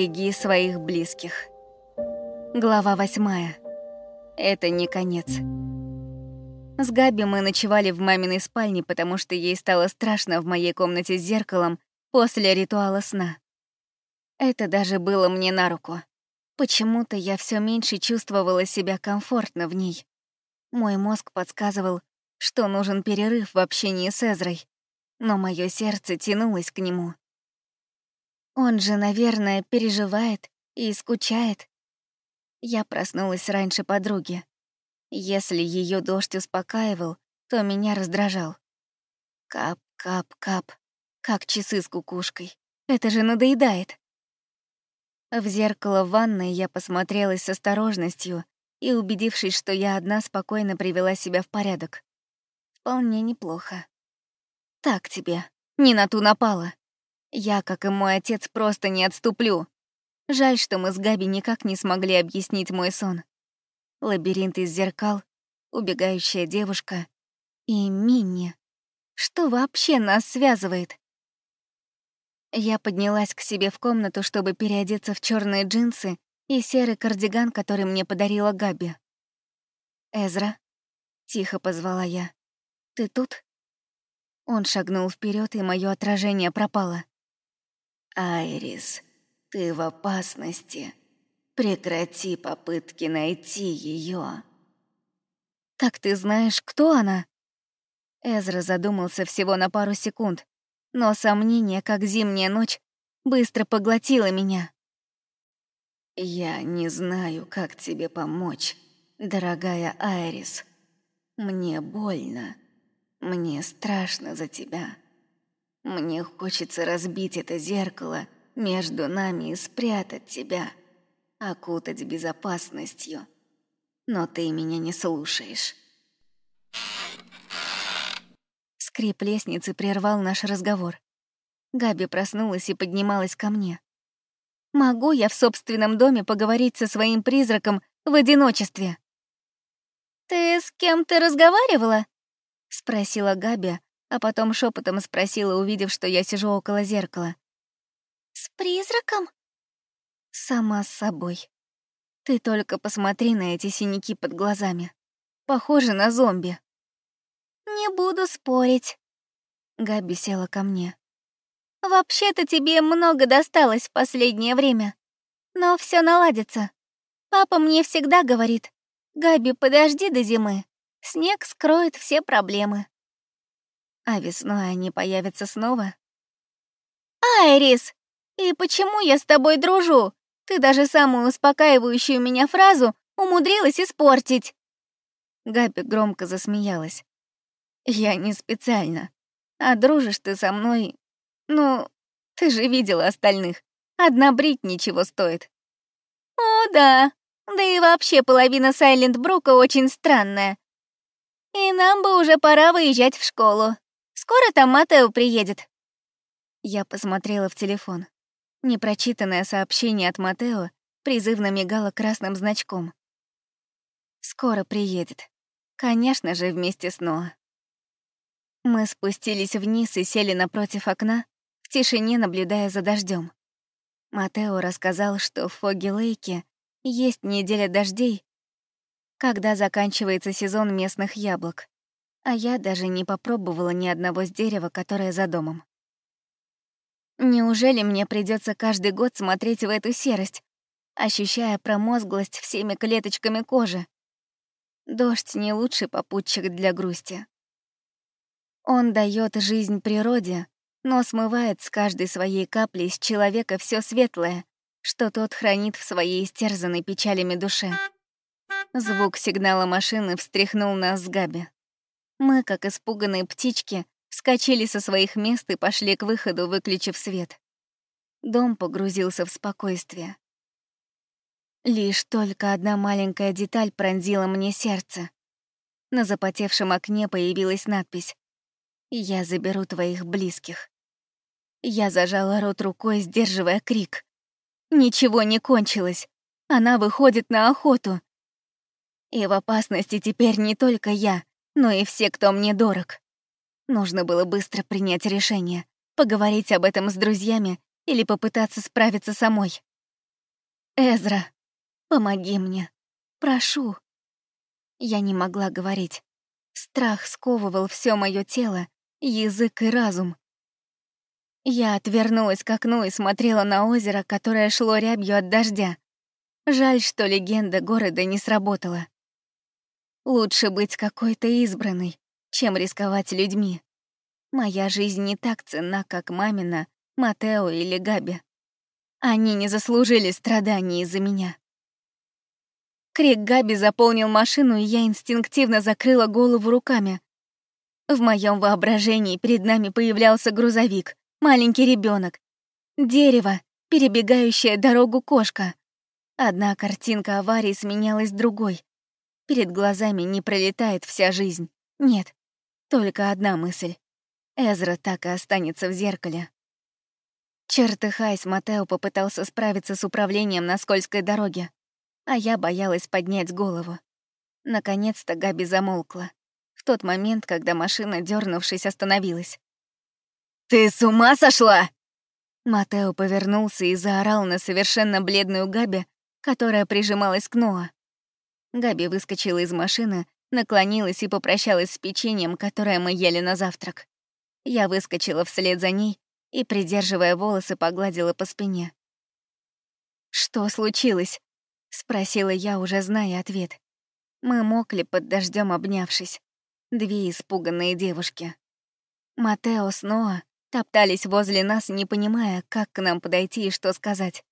Береги своих близких. Глава восьмая. Это не конец. С Габи мы ночевали в маминой спальне, потому что ей стало страшно в моей комнате с зеркалом после ритуала сна. Это даже было мне на руку. Почему-то я все меньше чувствовала себя комфортно в ней. Мой мозг подсказывал, что нужен перерыв в общении с Эзрой, но мое сердце тянулось к нему. Он же, наверное, переживает и скучает. Я проснулась раньше подруги. Если ее дождь успокаивал, то меня раздражал. Кап, кап, кап, как часы с кукушкой. Это же надоедает. В зеркало в ванной я посмотрелась с осторожностью и, убедившись, что я одна, спокойно привела себя в порядок. Вполне неплохо. Так тебе, не на ту напала. Я, как и мой отец, просто не отступлю. Жаль, что мы с Габи никак не смогли объяснить мой сон. Лабиринт из зеркал, убегающая девушка и Минни. Что вообще нас связывает? Я поднялась к себе в комнату, чтобы переодеться в черные джинсы и серый кардиган, который мне подарила Габи. «Эзра», — тихо позвала я, — «ты тут?» Он шагнул вперед, и мое отражение пропало. «Айрис, ты в опасности. Прекрати попытки найти ее. «Так ты знаешь, кто она?» Эзра задумался всего на пару секунд, но сомнение, как зимняя ночь, быстро поглотило меня. «Я не знаю, как тебе помочь, дорогая Айрис. Мне больно. Мне страшно за тебя. Мне хочется разбить это зеркало между нами и спрятать тебя, окутать безопасностью. Но ты меня не слушаешь». Скрип лестницы прервал наш разговор. Габи проснулась и поднималась ко мне. «Могу я в собственном доме поговорить со своим призраком в одиночестве?» «Ты с кем-то разговаривала?» — спросила Габи, а потом шепотом спросила, увидев, что я сижу около зеркала. «С призраком?» «Сама с собой. Ты только посмотри на эти синяки под глазами. Похоже на зомби». «Не буду спорить». Габи села ко мне. «Вообще-то тебе много досталось в последнее время. Но все наладится. Папа мне всегда говорит, «Габи, подожди до зимы. Снег скроет все проблемы». А весной они появятся снова? «Айрис, и почему я с тобой дружу? Ты даже самую успокаивающую меня фразу умудрилась испортить!» Габи громко засмеялась. Я не специально. А дружишь ты со мной... Ну, ты же видела остальных. Одна брить ничего стоит. О, да. Да и вообще половина Сайлент-Брука очень странная. И нам бы уже пора выезжать в школу. Скоро там Матео приедет. Я посмотрела в телефон. Непрочитанное сообщение от Матео призывно мигало красным значком. Скоро приедет. Конечно же, вместе с Ноа. Мы спустились вниз и сели напротив окна, в тишине наблюдая за дождем. Матео рассказал, что в Фоги-Лейке есть неделя дождей, когда заканчивается сезон местных яблок, а я даже не попробовала ни одного с дерева, которое за домом. Неужели мне придется каждый год смотреть в эту серость, ощущая промозглость всеми клеточками кожи? Дождь — не лучший попутчик для грусти. Он дает жизнь природе, но смывает с каждой своей капли из человека все светлое, что тот хранит в своей истерзанной печалями душе. Звук сигнала машины встряхнул нас с Габи. Мы, как испуганные птички, вскочили со своих мест и пошли к выходу, выключив свет. Дом погрузился в спокойствие. Лишь только одна маленькая деталь пронзила мне сердце. На запотевшем окне появилась надпись я заберу твоих близких. Я зажала рот рукой, сдерживая крик. Ничего не кончилось. Она выходит на охоту. И в опасности теперь не только я, но и все, кто мне дорог. Нужно было быстро принять решение, поговорить об этом с друзьями или попытаться справиться самой. Эзра, помоги мне. Прошу. Я не могла говорить. Страх сковывал все мое тело, язык и разум. Я отвернулась к окну и смотрела на озеро, которое шло рябью от дождя. Жаль, что легенда города не сработала. Лучше быть какой-то избранной, чем рисковать людьми. Моя жизнь не так ценна, как мамина, Матео или Габи. Они не заслужили страданий из-за меня. Крик Габи заполнил машину, и я инстинктивно закрыла голову руками. В моем воображении перед нами появлялся грузовик, маленький ребенок, дерево, перебегающая дорогу кошка. Одна картинка аварии сменялась другой. Перед глазами не пролетает вся жизнь. Нет, только одна мысль. Эзра так и останется в зеркале. Чертыхаясь, Матео попытался справиться с управлением на скользкой дороге а я боялась поднять голову. Наконец-то Габи замолкла. В тот момент, когда машина, дернувшись, остановилась. «Ты с ума сошла?» Матео повернулся и заорал на совершенно бледную Габи, которая прижималась к Ноа. Габи выскочила из машины, наклонилась и попрощалась с печеньем, которое мы ели на завтрак. Я выскочила вслед за ней и, придерживая волосы, погладила по спине. «Что случилось?» — спросила я, уже зная ответ. Мы мокли под дождем, обнявшись. Две испуганные девушки. Матео с Ноа топтались возле нас, не понимая, как к нам подойти и что сказать.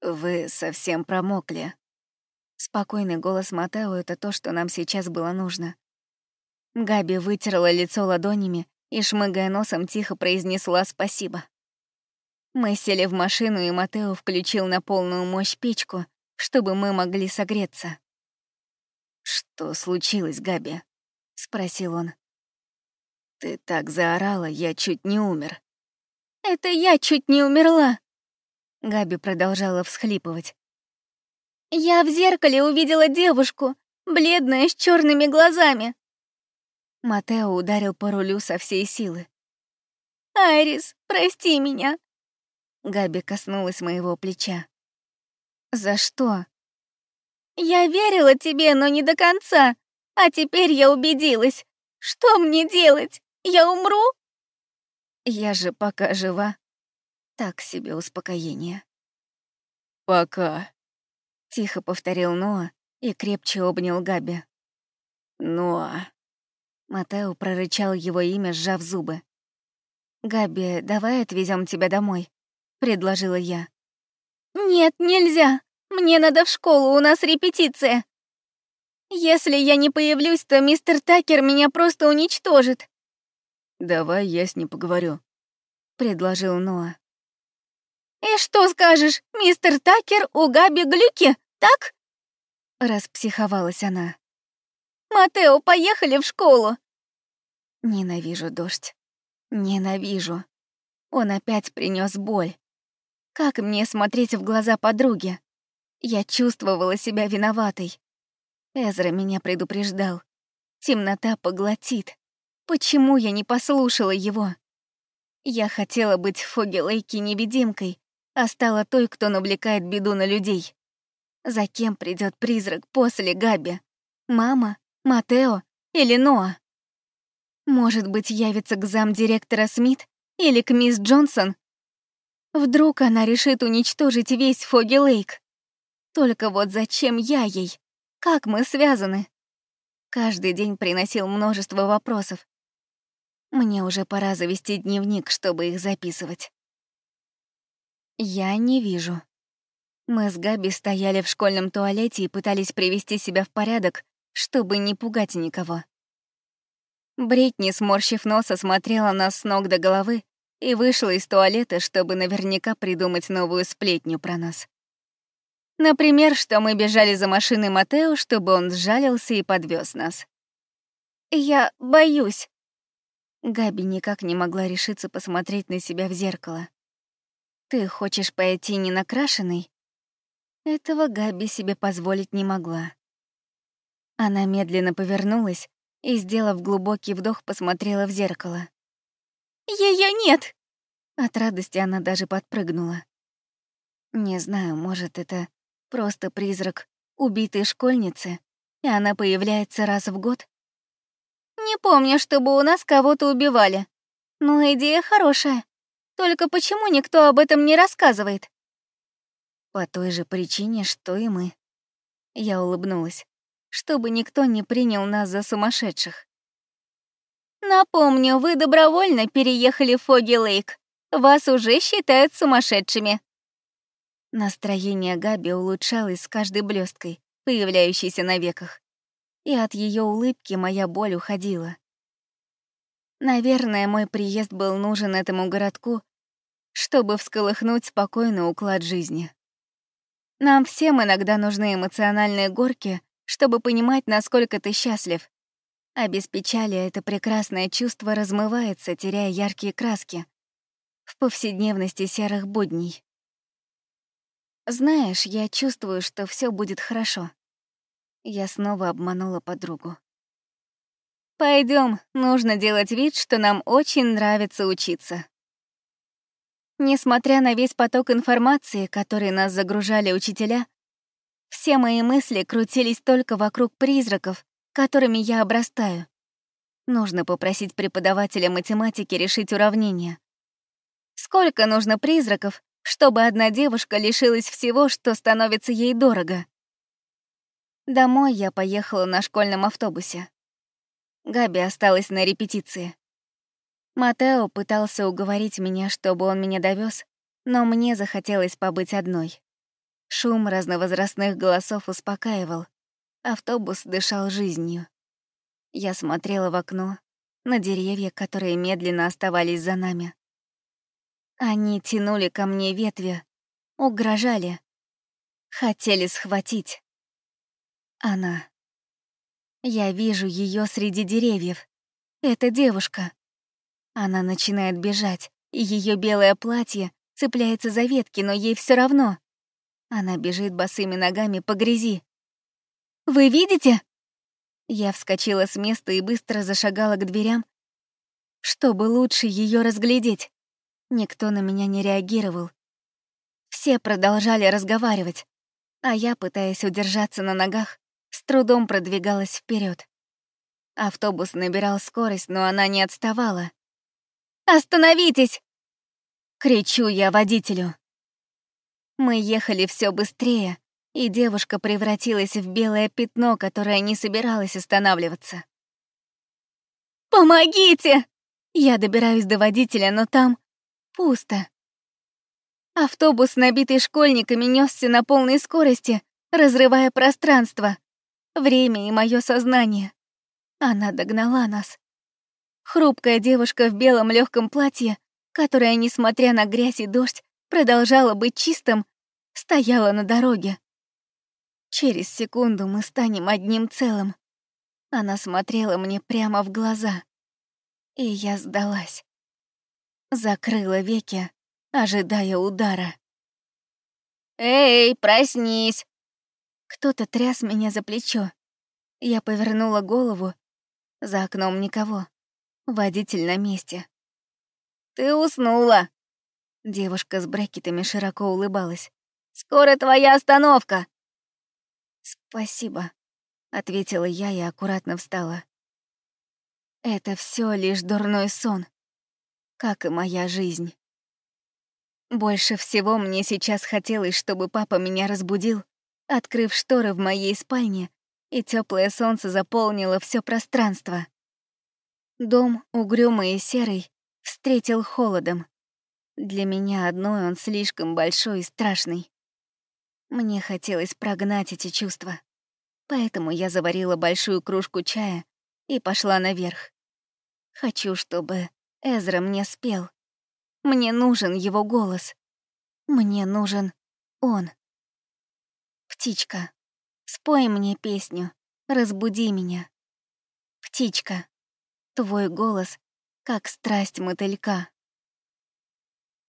«Вы совсем промокли». Спокойный голос Матео — это то, что нам сейчас было нужно. Габи вытерла лицо ладонями и, шмыгая носом, тихо произнесла «спасибо». Мы сели в машину, и Матео включил на полную мощь печку, чтобы мы могли согреться. «Что случилось, Габи?» — спросил он. «Ты так заорала, я чуть не умер». «Это я чуть не умерла!» Габи продолжала всхлипывать. «Я в зеркале увидела девушку, бледная, с черными глазами». Матео ударил по рулю со всей силы. «Айрис, прости меня. Габи коснулась моего плеча. «За что?» «Я верила тебе, но не до конца. А теперь я убедилась. Что мне делать? Я умру?» «Я же пока жива. Так себе успокоение». «Пока», — тихо повторил Ноа и крепче обнял Габи. «Ноа». Матео прорычал его имя, сжав зубы. «Габи, давай отвезем тебя домой предложила я. «Нет, нельзя. Мне надо в школу, у нас репетиция. Если я не появлюсь, то мистер Такер меня просто уничтожит». «Давай я с ним поговорю», — предложил Ноа. «И что скажешь, мистер Такер у Габи глюки, так?» Распсиховалась она. «Матео, поехали в школу!» Ненавижу дождь. Ненавижу. Он опять принес боль. Как мне смотреть в глаза подруги? Я чувствовала себя виноватой. Эзра меня предупреждал. Темнота поглотит. Почему я не послушала его? Я хотела быть в Фогелейке невидимкой, а стала той, кто навлекает беду на людей. За кем придет призрак после Габи? Мама? Матео? Или Ноа? Может быть, явится к замдиректора Смит или к мисс Джонсон Вдруг она решит уничтожить весь Фоги Лейк. Только вот зачем я ей? Как мы связаны? Каждый день приносил множество вопросов. Мне уже пора завести дневник, чтобы их записывать. Я не вижу. Мы с Габи стояли в школьном туалете и пытались привести себя в порядок, чтобы не пугать никого. Бритни, сморщив нос, смотрела нас с ног до головы и вышла из туалета, чтобы наверняка придумать новую сплетню про нас. Например, что мы бежали за машиной Матео, чтобы он сжалился и подвез нас. «Я боюсь». Габи никак не могла решиться посмотреть на себя в зеркало. «Ты хочешь пойти не накрашенной?» Этого Габи себе позволить не могла. Она медленно повернулась и, сделав глубокий вдох, посмотрела в зеркало. Ее нет!» От радости она даже подпрыгнула. Не знаю, может, это просто призрак убитой школьницы, и она появляется раз в год? Не помню, чтобы у нас кого-то убивали. Но идея хорошая. Только почему никто об этом не рассказывает? По той же причине, что и мы. Я улыбнулась, чтобы никто не принял нас за сумасшедших. Напомню, вы добровольно переехали в Фоги-Лейк. Вас уже считают сумасшедшими. Настроение Габи улучшалось с каждой блесткой, появляющейся на веках. И от ее улыбки моя боль уходила. Наверное, мой приезд был нужен этому городку, чтобы всколыхнуть спокойный уклад жизни. Нам всем иногда нужны эмоциональные горки, чтобы понимать, насколько ты счастлив. А без печали это прекрасное чувство размывается, теряя яркие краски в повседневности серых будней. Знаешь, я чувствую, что все будет хорошо. Я снова обманула подругу. Пойдем, нужно делать вид, что нам очень нравится учиться. Несмотря на весь поток информации, который нас загружали учителя, все мои мысли крутились только вокруг призраков, которыми я обрастаю. Нужно попросить преподавателя математики решить уравнение. Сколько нужно призраков, чтобы одна девушка лишилась всего, что становится ей дорого? Домой я поехала на школьном автобусе. Габи осталась на репетиции. Матео пытался уговорить меня, чтобы он меня довез, но мне захотелось побыть одной. Шум разновозрастных голосов успокаивал. Автобус дышал жизнью. Я смотрела в окно, на деревья, которые медленно оставались за нами. Они тянули ко мне ветви, угрожали, хотели схватить. Она. Я вижу ее среди деревьев. Это девушка. Она начинает бежать, и ее белое платье цепляется за ветки, но ей все равно. Она бежит босыми ногами по грязи. «Вы видите?» Я вскочила с места и быстро зашагала к дверям, чтобы лучше ее разглядеть. Никто на меня не реагировал. Все продолжали разговаривать, а я, пытаясь удержаться на ногах, с трудом продвигалась вперед. Автобус набирал скорость, но она не отставала. Остановитесь!» Кричу я водителю. Мы ехали все быстрее, и девушка превратилась в белое пятно, которое не собиралось останавливаться. «Помогите!» Я добираюсь до водителя, но там пусто. Автобус, набитый школьниками, несся на полной скорости, разрывая пространство, время и мое сознание. Она догнала нас. Хрупкая девушка в белом легком платье, которая, несмотря на грязь и дождь, продолжала быть чистым, стояла на дороге. Через секунду мы станем одним целым. Она смотрела мне прямо в глаза. И я сдалась. Закрыла веки, ожидая удара. «Эй, проснись!» Кто-то тряс меня за плечо. Я повернула голову. За окном никого. Водитель на месте. «Ты уснула!» Девушка с брекетами широко улыбалась. «Скоро твоя остановка!» «Спасибо», — ответила я и аккуратно встала. «Это все лишь дурной сон, как и моя жизнь». Больше всего мне сейчас хотелось, чтобы папа меня разбудил, открыв шторы в моей спальне, и теплое солнце заполнило все пространство. Дом, угрюмый и серый, встретил холодом. Для меня одной он слишком большой и страшный. Мне хотелось прогнать эти чувства. Поэтому я заварила большую кружку чая и пошла наверх. Хочу, чтобы Эзра мне спел. Мне нужен его голос. Мне нужен он. Птичка, спой мне песню, разбуди меня. Птичка. Твой голос, как страсть мотылька.